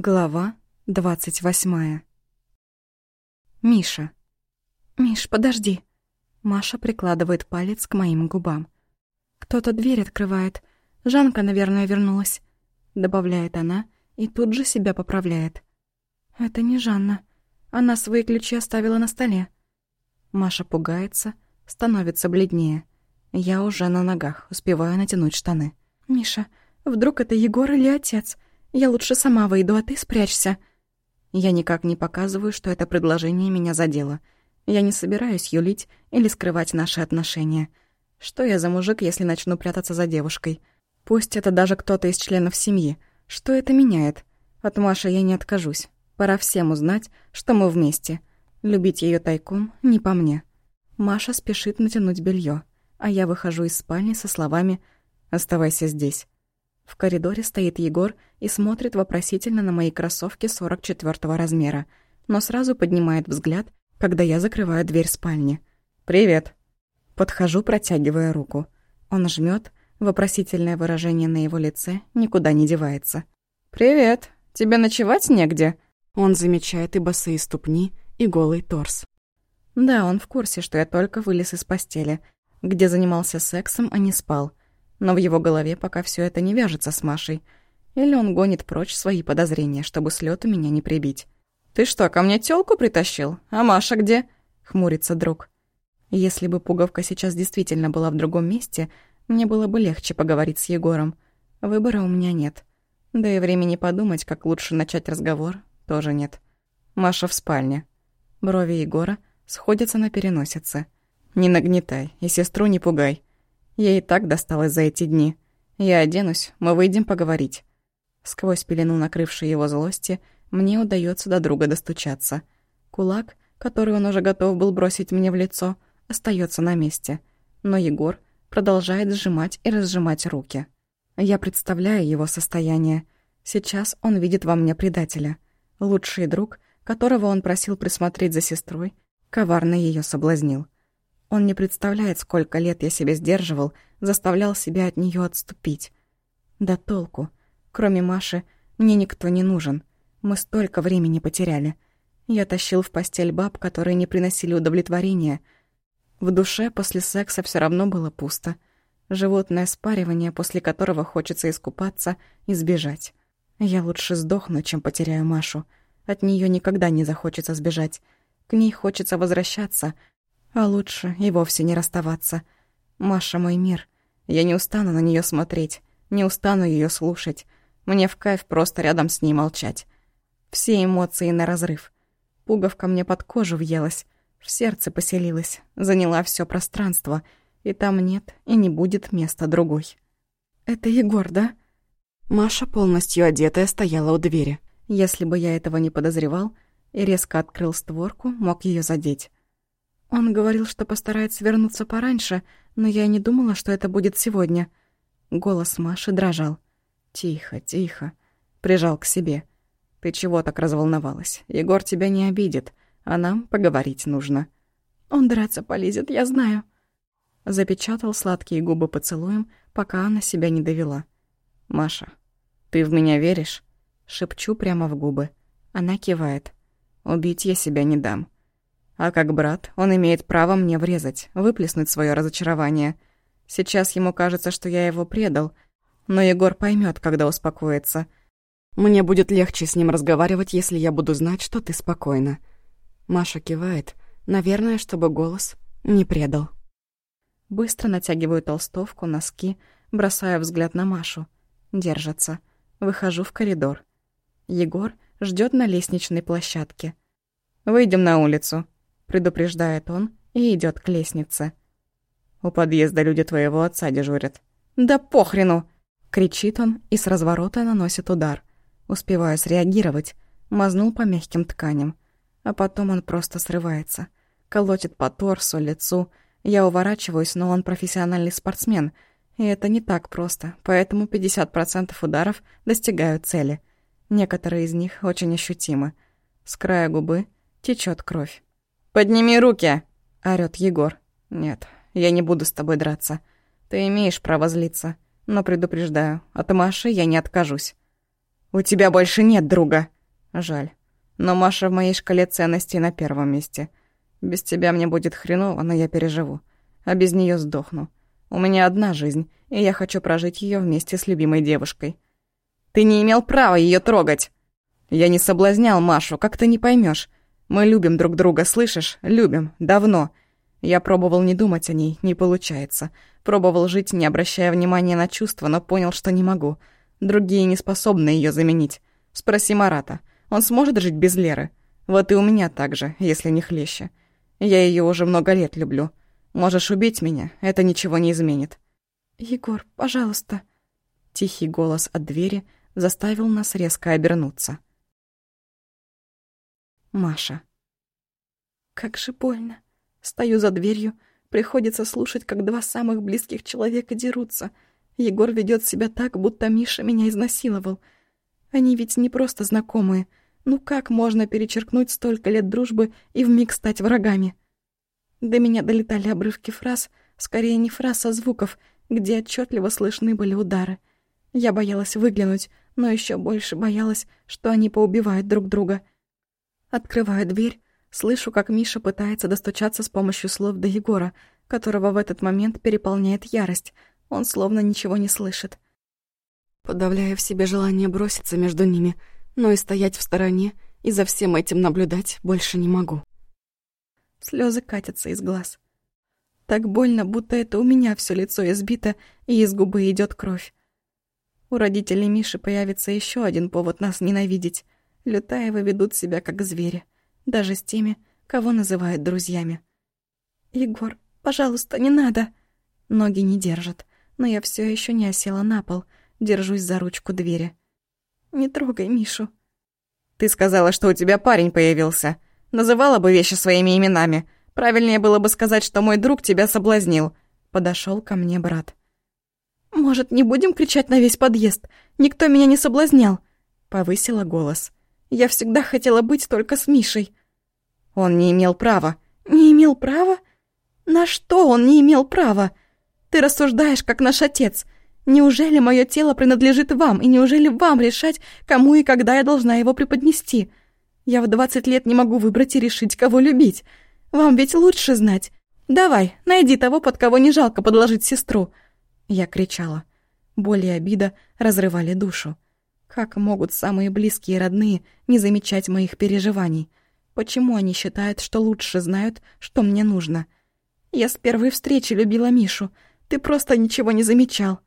Глава двадцать восьмая. Миша. «Миш, подожди». Маша прикладывает палец к моим губам. «Кто-то дверь открывает. Жанка, наверное, вернулась», — добавляет она и тут же себя поправляет. «Это не Жанна. Она свои ключи оставила на столе». Маша пугается, становится бледнее. Я уже на ногах, успеваю натянуть штаны. «Миша, вдруг это Егор или отец?» Я лучше сама выйду, а ты спрячься». Я никак не показываю, что это предложение меня задело. Я не собираюсь юлить или скрывать наши отношения. Что я за мужик, если начну прятаться за девушкой? Пусть это даже кто-то из членов семьи. Что это меняет? От Маши я не откажусь. Пора всем узнать, что мы вместе. Любить ее тайком не по мне. Маша спешит натянуть белье, а я выхожу из спальни со словами «Оставайся здесь». В коридоре стоит Егор и смотрит вопросительно на мои кроссовки 44 размера, но сразу поднимает взгляд, когда я закрываю дверь спальни. «Привет!» Подхожу, протягивая руку. Он жмет, вопросительное выражение на его лице никуда не девается. «Привет! Тебе ночевать негде?» Он замечает и босые ступни, и голый торс. Да, он в курсе, что я только вылез из постели, где занимался сексом, а не спал но в его голове пока все это не вяжется с Машей. Или он гонит прочь свои подозрения, чтобы с лету меня не прибить. «Ты что, ко мне тёлку притащил? А Маша где?» — хмурится друг. Если бы пуговка сейчас действительно была в другом месте, мне было бы легче поговорить с Егором. Выбора у меня нет. Да и времени подумать, как лучше начать разговор, тоже нет. Маша в спальне. Брови Егора сходятся на переносице. «Не нагнетай и сестру не пугай. Ей и так досталось за эти дни. Я оденусь, мы выйдем поговорить. Сквозь пелену накрывшей его злости мне удается до друга достучаться. Кулак, который он уже готов был бросить мне в лицо, остается на месте. Но Егор продолжает сжимать и разжимать руки. Я представляю его состояние. Сейчас он видит во мне предателя. Лучший друг, которого он просил присмотреть за сестрой, коварно ее соблазнил. Он не представляет, сколько лет я себя сдерживал, заставлял себя от нее отступить. Да толку. Кроме Маши, мне никто не нужен. Мы столько времени потеряли. Я тащил в постель баб, которые не приносили удовлетворения. В душе после секса все равно было пусто. Животное спаривание, после которого хочется искупаться и сбежать. Я лучше сдохну, чем потеряю Машу. От нее никогда не захочется сбежать. К ней хочется возвращаться, а лучше и вовсе не расставаться. Маша мой мир. Я не устану на нее смотреть, не устану ее слушать. Мне в кайф просто рядом с ней молчать. Все эмоции на разрыв. Пуговка мне под кожу въелась, в сердце поселилась, заняла все пространство, и там нет и не будет места другой. «Это Егор, да?» Маша, полностью одетая, стояла у двери. Если бы я этого не подозревал и резко открыл створку, мог ее задеть. Он говорил, что постарается вернуться пораньше, но я не думала, что это будет сегодня. Голос Маши дрожал. «Тихо, тихо», — прижал к себе. «Ты чего так разволновалась? Егор тебя не обидит, а нам поговорить нужно». «Он драться полезет, я знаю». Запечатал сладкие губы поцелуем, пока она себя не довела. «Маша, ты в меня веришь?» Шепчу прямо в губы. Она кивает. «Убить я себя не дам». А как брат, он имеет право мне врезать, выплеснуть свое разочарование. Сейчас ему кажется, что я его предал, но Егор поймет, когда успокоится. Мне будет легче с ним разговаривать, если я буду знать, что ты спокойна. Маша кивает, наверное, чтобы голос не предал. Быстро натягиваю толстовку, носки, бросаю взгляд на Машу. Держится. Выхожу в коридор. Егор ждет на лестничной площадке. «Выйдем на улицу», предупреждает он и идет к лестнице. У подъезда люди твоего отца дежурят. «Да похрену!» — кричит он и с разворота наносит удар. Успеваю среагировать, мазнул по мягким тканям. А потом он просто срывается. Колотит по торсу, лицу. Я уворачиваюсь, но он профессиональный спортсмен. И это не так просто, поэтому 50% ударов достигают цели. Некоторые из них очень ощутимы. С края губы течет кровь. «Подними руки!» — орёт Егор. «Нет, я не буду с тобой драться. Ты имеешь право злиться, но предупреждаю, от Маши я не откажусь». У тебя больше нет друга. Жаль. Но Маша в моей шкале ценностей на первом месте. Без тебя мне будет хреново, но я переживу. А без нее сдохну. У меня одна жизнь, и я хочу прожить ее вместе с любимой девушкой. Ты не имел права ее трогать. Я не соблазнял Машу, как ты не поймешь. Мы любим друг друга, слышишь? Любим. Давно. Я пробовал не думать о ней, не получается. Пробовал жить, не обращая внимания на чувства, но понял, что не могу. Другие не способны ее заменить. Спроси Марата. Он сможет жить без Леры? Вот и у меня так же, если не хлеще. Я ее уже много лет люблю. Можешь убить меня, это ничего не изменит. «Егор, пожалуйста». Тихий голос от двери заставил нас резко обернуться. Маша. Как же больно. Стою за дверью, приходится слушать, как два самых близких человека дерутся. Егор ведет себя так, будто Миша меня изнасиловал. Они ведь не просто знакомые. Ну как можно перечеркнуть столько лет дружбы и вмиг стать врагами? До меня долетали обрывки фраз, скорее не фраз, а звуков, где отчетливо слышны были удары. Я боялась выглянуть, но еще больше боялась, что они поубивают друг друга. Открываю дверь, слышу, как Миша пытается достучаться с помощью слов до Егора, которого в этот момент переполняет ярость. Он словно ничего не слышит. Подавляя в себе желание броситься между ними, но и стоять в стороне и за всем этим наблюдать больше не могу. Слезы катятся из глаз. Так больно, будто это у меня все лицо избито, и из губы идет кровь. У родителей Миши появится еще один повод нас ненавидеть. Лютаевы ведут себя как звери, даже с теми, кого называют друзьями. «Егор, пожалуйста, не надо!» Ноги не держат, но я все еще не осела на пол, держусь за ручку двери. «Не трогай Мишу». «Ты сказала, что у тебя парень появился. Называла бы вещи своими именами. Правильнее было бы сказать, что мой друг тебя соблазнил». Подошел ко мне брат. «Может, не будем кричать на весь подъезд? Никто меня не соблазнял!» Повысила голос. «Я всегда хотела быть только с Мишей». «Он не имел права». «Не имел права? На что он не имел права? Ты рассуждаешь, как наш отец. Неужели мое тело принадлежит вам, и неужели вам решать, кому и когда я должна его преподнести? Я в двадцать лет не могу выбрать и решить, кого любить. Вам ведь лучше знать. Давай, найди того, под кого не жалко подложить сестру». Я кричала. Боль и обида разрывали душу. Как могут самые близкие и родные не замечать моих переживаний? Почему они считают, что лучше знают, что мне нужно? Я с первой встречи любила Мишу. Ты просто ничего не замечал.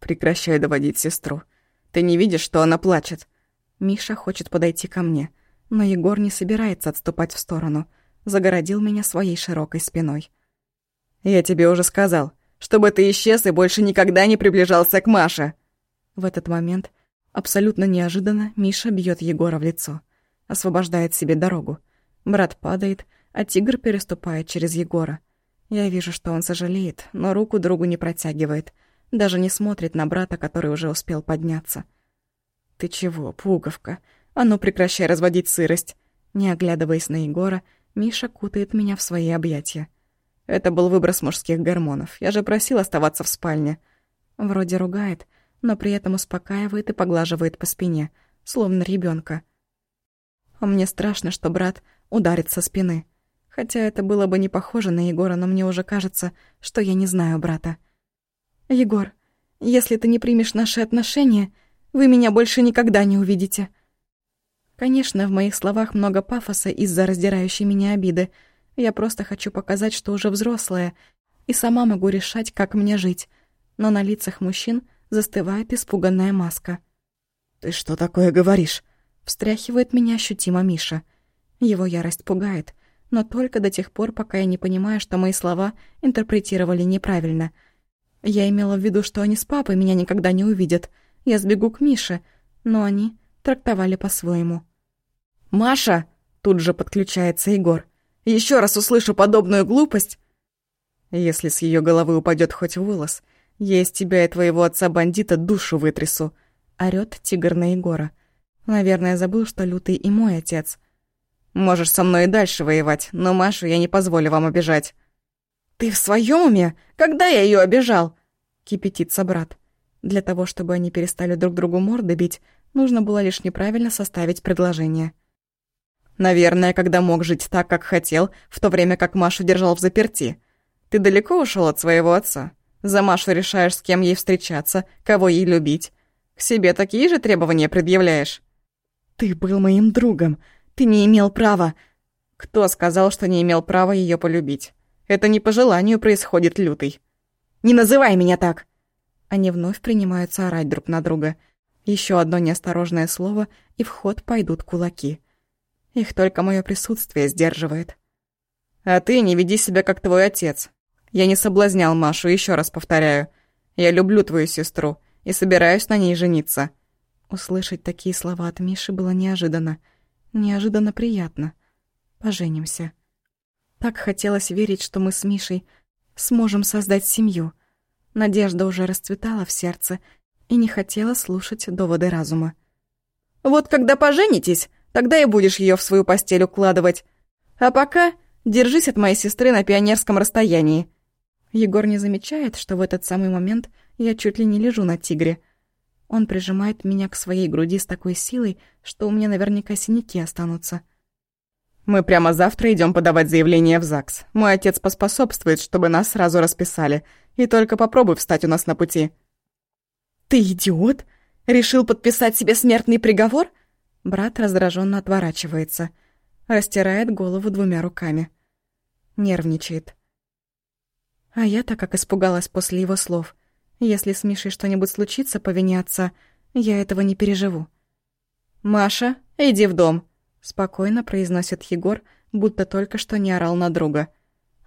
Прекращай доводить сестру. Ты не видишь, что она плачет. Миша хочет подойти ко мне, но Егор не собирается отступать в сторону. Загородил меня своей широкой спиной. Я тебе уже сказал, чтобы ты исчез и больше никогда не приближался к Маше!» В этот момент, абсолютно неожиданно, Миша бьет Егора в лицо. Освобождает себе дорогу. Брат падает, а тигр переступает через Егора. Я вижу, что он сожалеет, но руку другу не протягивает. Даже не смотрит на брата, который уже успел подняться. «Ты чего, пуговка? А ну прекращай разводить сырость!» Не оглядываясь на Егора, Миша кутает меня в свои объятия. Это был выброс мужских гормонов. Я же просил оставаться в спальне. Вроде ругает, но при этом успокаивает и поглаживает по спине, словно ребенка. А мне страшно, что брат ударит со спины. Хотя это было бы не похоже на Егора, но мне уже кажется, что я не знаю брата. «Егор, если ты не примешь наши отношения, вы меня больше никогда не увидите». Конечно, в моих словах много пафоса из-за раздирающей меня обиды, я просто хочу показать, что уже взрослая, и сама могу решать, как мне жить. Но на лицах мужчин застывает испуганная маска. «Ты что такое говоришь?» Встряхивает меня ощутимо Миша. Его ярость пугает, но только до тех пор, пока я не понимаю, что мои слова интерпретировали неправильно. Я имела в виду, что они с папой меня никогда не увидят. Я сбегу к Мише, но они трактовали по-своему. «Маша!» — тут же подключается Егор еще раз услышу подобную глупость... Если с ее головы упадет хоть волос, я из тебя и твоего отца-бандита душу вытрясу. Орёт тигр на Егора. Наверное, забыл, что Лютый и мой отец. Можешь со мной и дальше воевать, но Машу я не позволю вам обижать. Ты в своем уме? Когда я ее обижал? Кипятится брат. Для того, чтобы они перестали друг другу морды бить, Нужно было лишь неправильно составить предложение. Наверное, когда мог жить так, как хотел, в то время как Машу держал в заперти. Ты далеко ушел от своего отца? За Машу решаешь, с кем ей встречаться, кого ей любить. К себе такие же требования предъявляешь? Ты был моим другом. Ты не имел права. Кто сказал, что не имел права ее полюбить? Это не по желанию происходит, лютый. Не называй меня так! Они вновь принимаются орать друг на друга. Еще одно неосторожное слово, и в ход пойдут кулаки. Их только мое присутствие сдерживает. А ты не веди себя как твой отец. Я не соблазнял Машу, еще раз повторяю. Я люблю твою сестру и собираюсь на ней жениться. Услышать такие слова от Миши было неожиданно. Неожиданно приятно. Поженимся. Так хотелось верить, что мы с Мишей сможем создать семью. Надежда уже расцветала в сердце и не хотела слушать доводы разума. «Вот когда поженитесь, тогда и будешь ее в свою постель укладывать. А пока держись от моей сестры на пионерском расстоянии». Егор не замечает, что в этот самый момент я чуть ли не лежу на тигре. Он прижимает меня к своей груди с такой силой, что у меня наверняка синяки останутся. «Мы прямо завтра идем подавать заявление в ЗАГС. Мой отец поспособствует, чтобы нас сразу расписали. И только попробуй встать у нас на пути». «Ты идиот? Решил подписать себе смертный приговор?» Брат раздраженно отворачивается, растирает голову двумя руками. Нервничает. А я-то как испугалась после его слов. Если с Мишей что-нибудь случится по вине отца, я этого не переживу. «Маша, иди в дом», — спокойно произносит Егор, будто только что не орал на друга.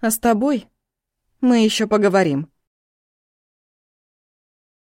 «А с тобой мы еще поговорим».